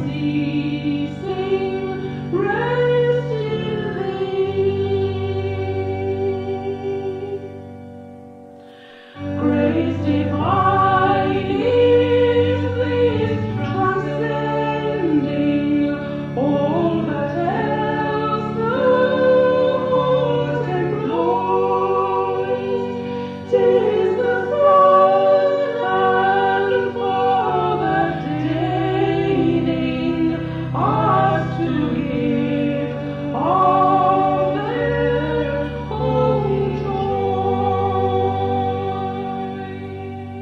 see.